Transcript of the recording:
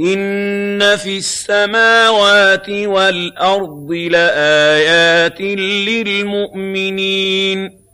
إِنَّ فِي السَّمَاوَاتِ وَالْأَرْضِ لَآيَاتٍ لِّلْمُؤْمِنِينَ